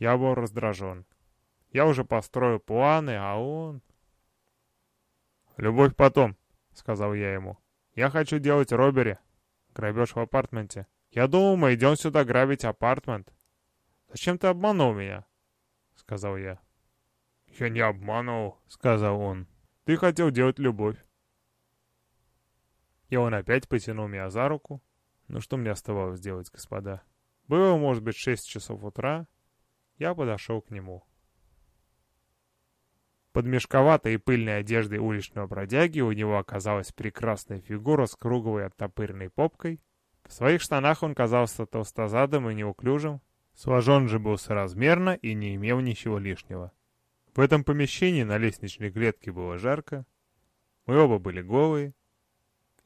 Я был раздражен. Я уже построил планы, а он... «Любовь потом», — сказал я ему. «Я хочу делать робери. Грабеж в апартменте. Я думал, мы идем сюда грабить апартмент. Зачем ты обманул меня?» — сказал я. «Я не обманул», — сказал он. «Ты хотел делать любовь». И он опять потянул меня за руку. Ну что мне оставалось делать, господа? Было, может быть, шесть часов утра. Я подошел к нему. Под мешковатой и пыльной одеждой уличного бродяги у него оказалась прекрасная фигура с круговой оттопыренной попкой. В своих штанах он казался толстозадым и неуклюжим. Сложен же был соразмерно и не имел ничего лишнего. В этом помещении на лестничной клетке было жарко. Мы оба были голые.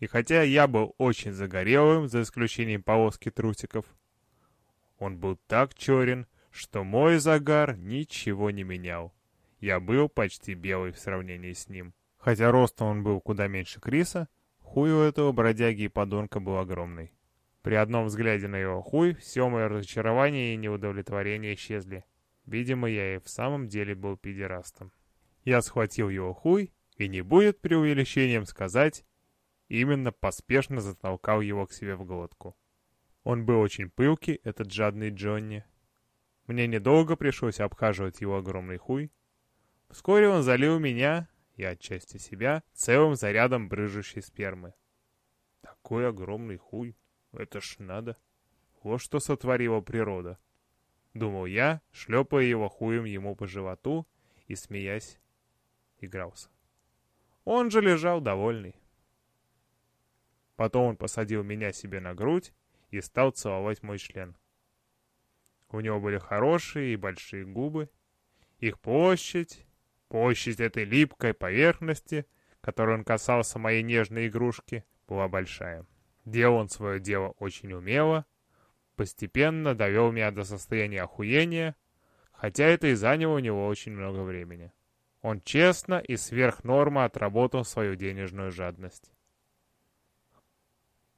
И хотя я был очень загорелым, за исключением полоски трусиков, он был так черен, что мой загар ничего не менял. Я был почти белый в сравнении с ним. Хотя ростом он был куда меньше Криса, хуй у этого бродяги и подонка был огромный. При одном взгляде на его хуй все мое разочарование и неудовлетворение исчезли. Видимо, я и в самом деле был педерастом. Я схватил его хуй, и не будет преувеличением сказать, именно поспешно затолкал его к себе в глотку. Он был очень пылкий, этот жадный Джонни. Мне недолго пришлось обхаживать его огромный хуй, Вскоре он залил меня, и отчасти себя, целым зарядом брыжущей спермы. Такой огромный хуй, это ж надо. Вот что сотворила природа. Думал я, шлепая его хуем ему по животу и, смеясь, игрался. Он же лежал довольный. Потом он посадил меня себе на грудь и стал целовать мой член. У него были хорошие и большие губы. Их площадь Площадь этой липкой поверхности, которой он касался моей нежной игрушки, была большая. Делал он свое дело очень умело, постепенно довел меня до состояния охуения, хотя это и заняло у него очень много времени. Он честно и сверх нормы отработал свою денежную жадность.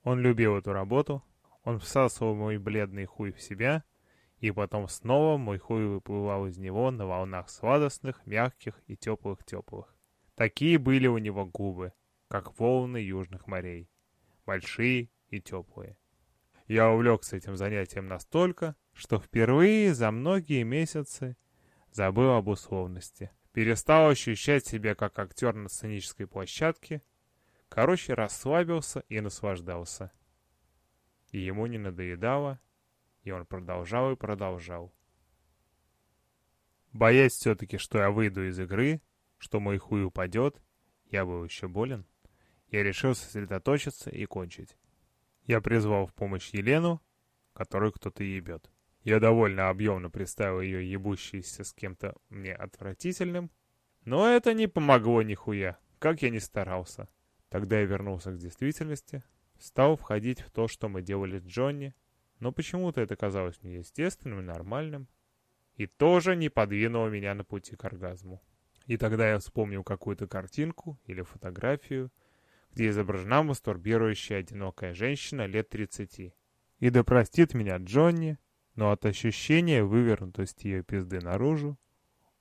Он любил эту работу, он всасывал мой бледный хуй в себя — и потом снова мой хуй выплывал из него на волнах сладостных, мягких и теплых-теплых. Такие были у него губы, как волны южных морей, большие и теплые. Я увлекся этим занятием настолько, что впервые за многие месяцы забыл об условности. Перестал ощущать себя как актер на сценической площадке. Короче, расслабился и наслаждался. И ему не надоедало, и он продолжал и продолжал. Боясь все-таки, что я выйду из игры, что мой хуй упадет, я был еще болен, я решил сосредоточиться и кончить. Я призвал в помощь Елену, которую кто-то ебет. Я довольно объемно представил ее ебущейся с кем-то мне отвратительным, но это не помогло нихуя, как я ни старался. Тогда я вернулся к действительности, стал входить в то, что мы делали с Джонни, но почему-то это казалось мне естественным и нормальным, и тоже не подвинуло меня на пути к оргазму. И тогда я вспомнил какую-то картинку или фотографию, где изображена мастурбирующая одинокая женщина лет 30. И да простит меня Джонни, но от ощущения вывернутости ее пизды наружу,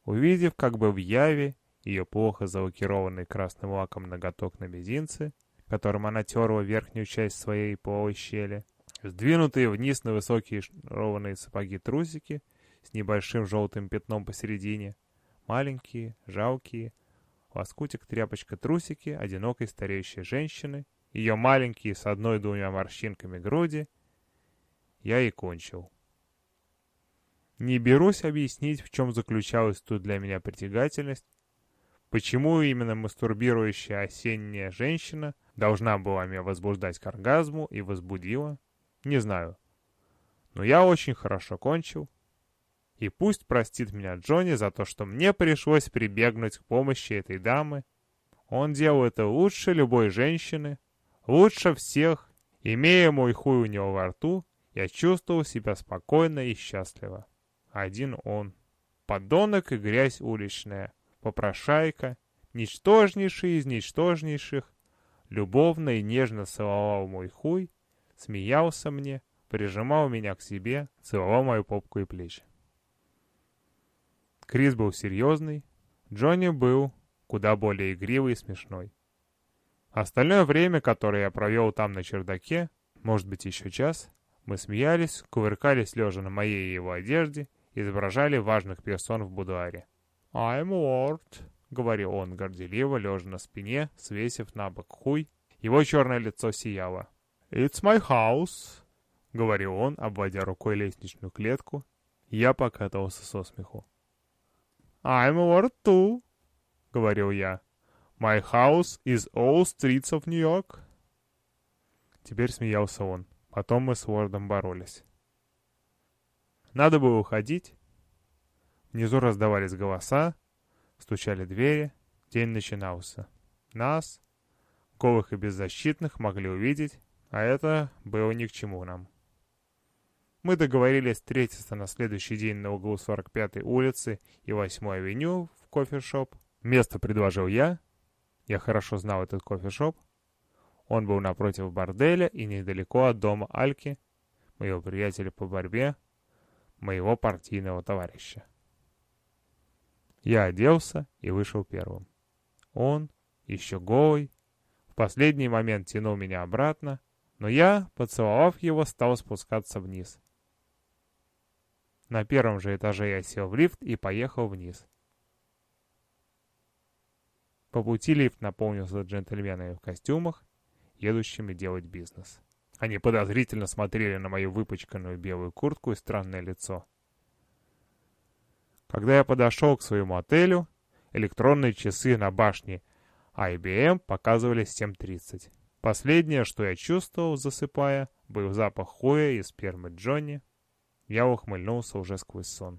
увидев как бы в яве ее плохо залакированный красным лаком ноготок на мизинце, которым она терла верхнюю часть своей полой щели, Сдвинутые вниз на высокие шнурованные сапоги трусики с небольшим желтым пятном посередине. Маленькие, жалкие, лоскутик-тряпочка трусики одинокой стареющей женщины, ее маленькие с одной-двумя морщинками груди. Я и кончил. Не берусь объяснить, в чем заключалась тут для меня притягательность, почему именно мастурбирующая осенняя женщина должна была меня возбуждать к оргазму и возбудила. Не знаю. Но я очень хорошо кончил. И пусть простит меня Джонни за то, что мне пришлось прибегнуть к помощи этой дамы. Он делал это лучше любой женщины, лучше всех. Имея мой хуй у него во рту, я чувствовал себя спокойно и счастливо. Один он. Подонок и грязь уличная, попрошайка, ничтожнейший из ничтожнейших, любовно и нежно целовал мой хуй, смеялся мне, прижимал меня к себе, целовал мою попку и плечи. Крис был серьезный, Джонни был куда более игривый и смешной. Остальное время, которое я провел там на чердаке, может быть еще час, мы смеялись, кувыркались лежа на моей и его одежде, изображали важных персон в будуаре. «I'm Lord», — говорил он горделиво, лежа на спине, свесив на бок хуй. Его черное лицо сияло. «It's my house», — говорил он, обводя рукой лестничную клетку. Я покатывался со смеху. «I'm Lord too», — говорил я. «My house is all streets of New York». Теперь смеялся он. Потом мы с Лордом боролись. Надо было уходить. Внизу раздавались голоса, стучали двери. День начинался. Нас, голых и беззащитных, могли увидеть, а это было ни к чему нам. Мы договорились встретиться на следующий день на углу 45-й улицы и 8-й авеню в кофешоп. Место предложил я. Я хорошо знал этот кофешоп. Он был напротив борделя и недалеко от дома Альки, моего приятеля по борьбе, моего партийного товарища. Я оделся и вышел первым. Он, еще голый, в последний момент тянул меня обратно, но я, поцеловав его, стал спускаться вниз. На первом же этаже я сел в лифт и поехал вниз. По пути лифт наполнился джентльменами в костюмах, едущими делать бизнес. Они подозрительно смотрели на мою выпачканную белую куртку и странное лицо. Когда я подошел к своему отелю, электронные часы на башне IBM показывали 7.30. Последнее, что я чувствовал, засыпая, был запах хоя и спермы Джонни. Я ухмыльнулся уже сквозь сон.